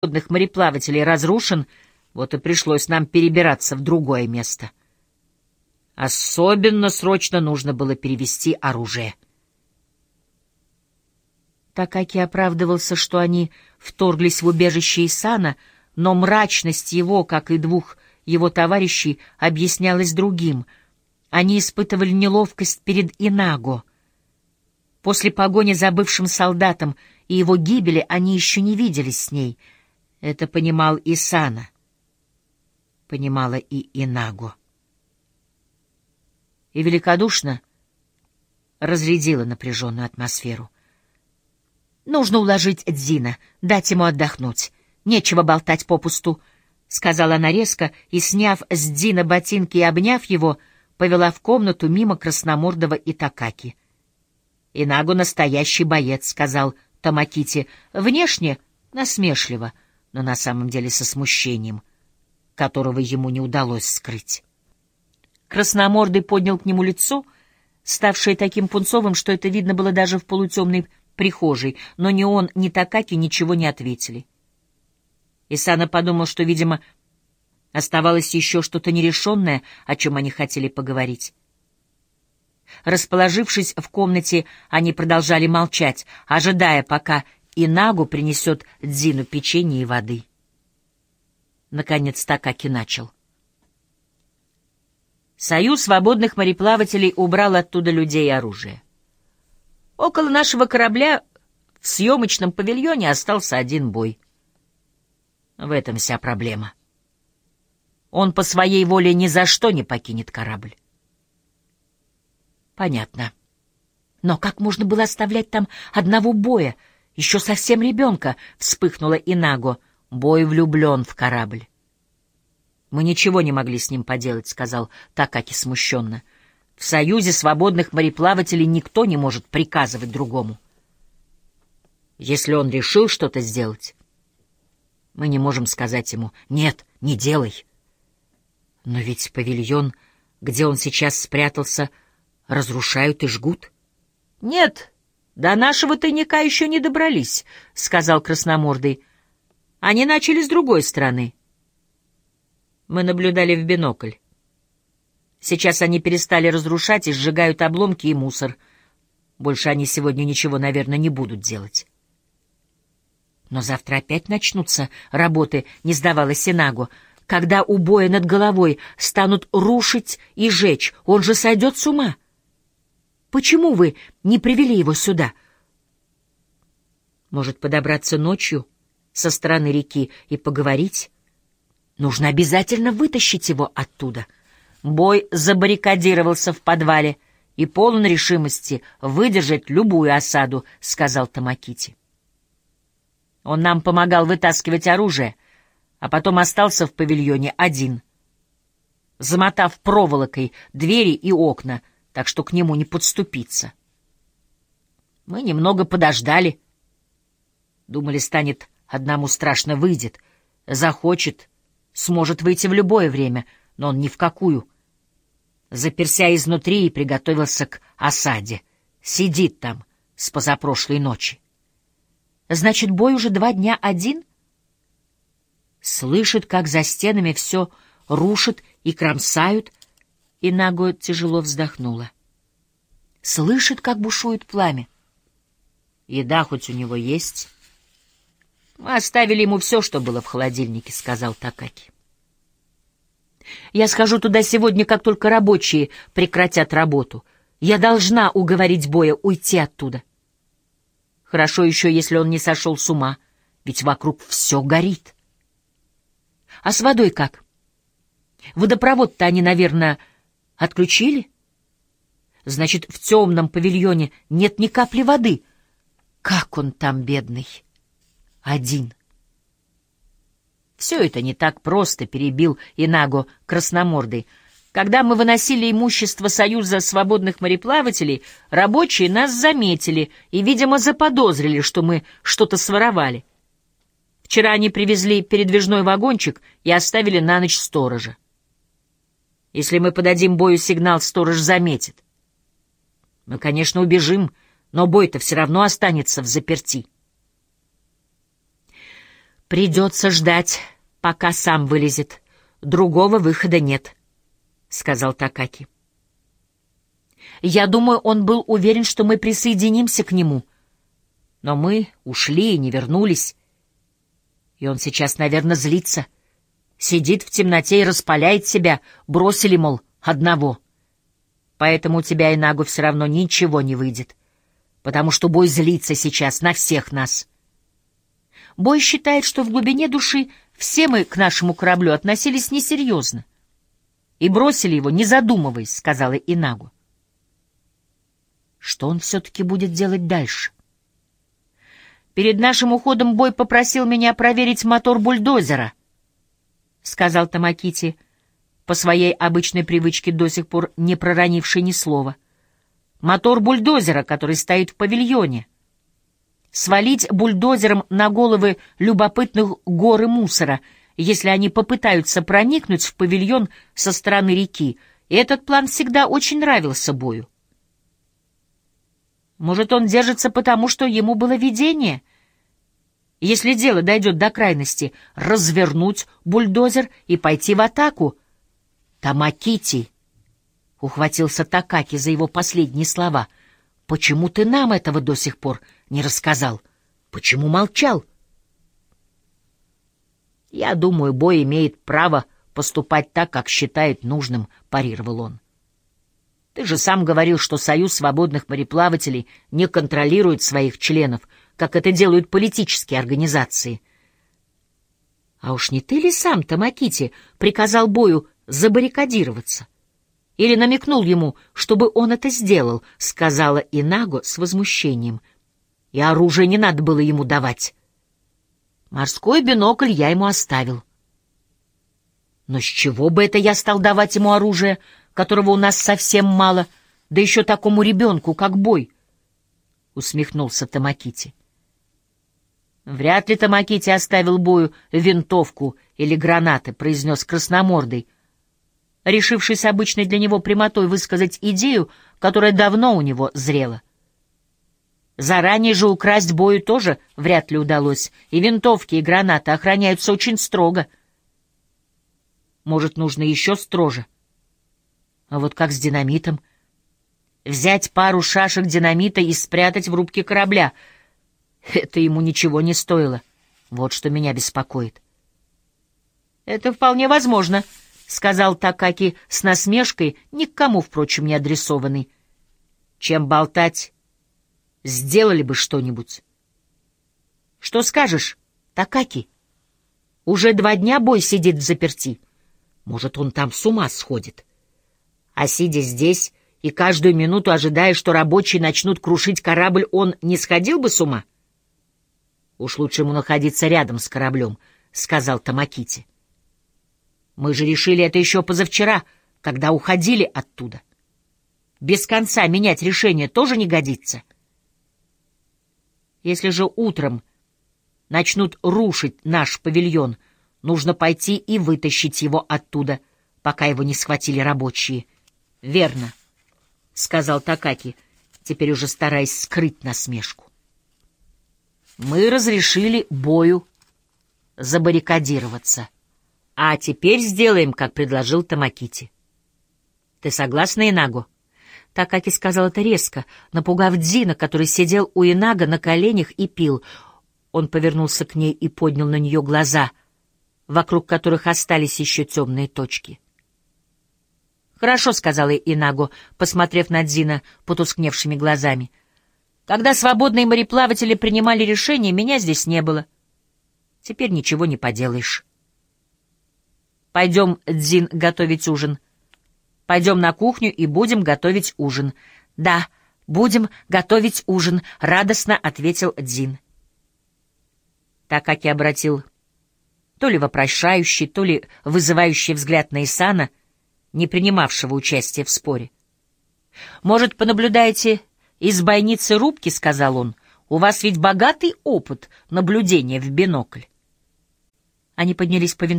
свободных мореплавателей разрушен, вот и пришлось нам перебираться в другое место. Особенно срочно нужно было перевести оружие. Такаки оправдывался, что они вторглись в убежище Исана, но мрачность его, как и двух его товарищей, объяснялась другим. Они испытывали неловкость перед Инаго. После погони за бывшим солдатом и его гибели они еще не виделись с ней. Это понимал Исана. Понимала и Инаго. И великодушно разрядила напряженную атмосферу. Нужно уложить Дзина, дать ему отдохнуть. Нечего болтать попусту, — сказала она резко, и, сняв с Дзина ботинки и обняв его, повела в комнату мимо красномордого Итакаки. «Инагу настоящий боец», — сказал Тамакити, внешне насмешливо, но на самом деле со смущением, которого ему не удалось скрыть. Красномордый поднял к нему лицо, ставшее таким пунцовым, что это видно было даже в полутемной прихожей, но ни он, ни Такаки ничего не ответили. Исана подумал, что, видимо, оставалось еще что-то нерешенное, о чем они хотели поговорить. Расположившись в комнате, они продолжали молчать, ожидая, пока Инагу принесет Дзину печенье и воды. Наконец Такаки начал. Союз свободных мореплавателей убрал оттуда людей и оружие. Около нашего корабля в съемочном павильоне остался один бой. В этом вся проблема. Он по своей воле ни за что не покинет корабль. Понятно. Но как можно было оставлять там одного боя, еще совсем ребенка, вспыхнула Инаго. Бой влюблен в корабль. Мы ничего не могли с ним поделать, сказал Такаки смущенно. — в Союзе свободных мореплавателей никто не может приказывать другому. Если он решил что-то сделать, мы не можем сказать ему «нет, не делай». Но ведь павильон, где он сейчас спрятался, разрушают и жгут. — Нет, до нашего тайника еще не добрались, — сказал Красномордый. Они начали с другой стороны. Мы наблюдали в бинокль. Сейчас они перестали разрушать и сжигают обломки и мусор. Больше они сегодня ничего, наверное, не будут делать. Но завтра опять начнутся работы, не сдавалась Синагу. Когда у боя над головой станут рушить и жечь, он же сойдет с ума. Почему вы не привели его сюда? Может, подобраться ночью со стороны реки и поговорить? Нужно обязательно вытащить его оттуда — Бой забаррикадировался в подвале и полон решимости выдержать любую осаду, — сказал Тамакити. Он нам помогал вытаскивать оружие, а потом остался в павильоне один, замотав проволокой двери и окна, так что к нему не подступиться. Мы немного подождали. Думали, станет одному страшно выйдет, захочет, сможет выйти в любое время — но он ни в какую. Заперся изнутри и приготовился к осаде. Сидит там с позапрошлой ночи. Значит, бой уже два дня один? Слышит, как за стенами все рушат и кромсают, и Наго тяжело вздохнула. Слышит, как бушует пламя. Еда хоть у него есть? Мы оставили ему все, что было в холодильнике, — сказал Такаки. Я схожу туда сегодня, как только рабочие прекратят работу. Я должна уговорить Боя уйти оттуда. Хорошо еще, если он не сошел с ума, ведь вокруг все горит. А с водой как? Водопровод-то они, наверное, отключили? Значит, в темном павильоне нет ни капли воды. Как он там, бедный, один. Все это не так просто, перебил Инаго красномордый. Когда мы выносили имущество Союза свободных мореплавателей, рабочие нас заметили и, видимо, заподозрили, что мы что-то своровали. Вчера они привезли передвижной вагончик и оставили на ночь сторожа. Если мы подадим бою сигнал, сторож заметит. Мы, конечно, убежим, но бой-то все равно останется в заперти. «Придется ждать, пока сам вылезет. Другого выхода нет», — сказал Такаки. «Я думаю, он был уверен, что мы присоединимся к нему. Но мы ушли и не вернулись. И он сейчас, наверное, злится. Сидит в темноте и распаляет себя. Бросили, мол, одного. Поэтому у тебя и Нагу все равно ничего не выйдет. Потому что бой злится сейчас на всех нас». Бой считает, что в глубине души все мы к нашему кораблю относились несерьезно. И бросили его, не задумываясь, — сказала Инагу. Что он все-таки будет делать дальше? Перед нашим уходом Бой попросил меня проверить мотор бульдозера, — сказал Тамакити, по своей обычной привычке до сих пор не проронивший ни слова. Мотор бульдозера, который стоит в павильоне — свалить бульдозером на головы любопытных горы мусора, если они попытаются проникнуть в павильон со стороны реки. Этот план всегда очень нравился Бою. Может, он держится потому, что ему было видение? Если дело дойдет до крайности, развернуть бульдозер и пойти в атаку. Тамакити, — ухватился Такаки за его последние слова, — почему ты нам этого до сих пор не рассказал? Почему молчал? Я думаю, Бой имеет право поступать так, как считает нужным, парировал он. Ты же сам говорил, что Союз свободных мореплавателей не контролирует своих членов, как это делают политические организации. А уж не ты ли сам, Тамакити, приказал Бою забаррикадироваться? Или намекнул ему, чтобы он это сделал, сказала Инаго с возмущением — и оружие не надо было ему давать. Морской бинокль я ему оставил. Но с чего бы это я стал давать ему оружие, которого у нас совсем мало, да еще такому ребенку, как бой? Усмехнулся Тамакити. Вряд ли Тамакити оставил бою винтовку или гранаты, произнес красномордый, решившись обычной для него прямотой высказать идею, которая давно у него зрела. Заранее же украсть бою тоже вряд ли удалось, и винтовки, и гранаты охраняются очень строго. Может, нужно еще строже? А вот как с динамитом? Взять пару шашек динамита и спрятать в рубке корабля. Это ему ничего не стоило. Вот что меня беспокоит. «Это вполне возможно», — сказал Такаки с насмешкой, ни к кому, впрочем, не адресованный. «Чем болтать?» сделали бы что-нибудь. Что скажешь, Такаки? Уже два дня бой сидит в заперти. Может, он там с ума сходит. А сидя здесь и каждую минуту ожидая, что рабочие начнут крушить корабль, он не сходил бы с ума? Уж лучше ему находиться рядом с кораблем, — сказал Тамакити. Мы же решили это еще позавчера, когда уходили оттуда. Без конца менять решение тоже не годится. — если же утром начнут рушить наш павильон, нужно пойти и вытащить его оттуда, пока его не схватили рабочие. — Верно, — сказал Такаки, теперь уже стараясь скрыть насмешку. Мы разрешили бою забаррикадироваться. А теперь сделаем, как предложил Тамакити. Ты согласна, Инаго? — Такаки сказал это резко, напугав Дзина, который сидел у Инага на коленях и пил. Он повернулся к ней и поднял на нее глаза, вокруг которых остались еще темные точки. «Хорошо», — сказала Инаго, посмотрев на Дзина потускневшими глазами. «Когда свободные мореплаватели принимали решение, меня здесь не было. Теперь ничего не поделаешь». «Пойдем, Дзин, готовить ужин», — Пойдем на кухню и будем готовить ужин. Да, будем готовить ужин, радостно ответил как я обратил то ли вопрошающий, то ли вызывающий взгляд на Исана, не принимавшего участия в споре. «Может, понаблюдаете из бойницы рубки?» — сказал он. «У вас ведь богатый опыт наблюдения в бинокль». Они поднялись по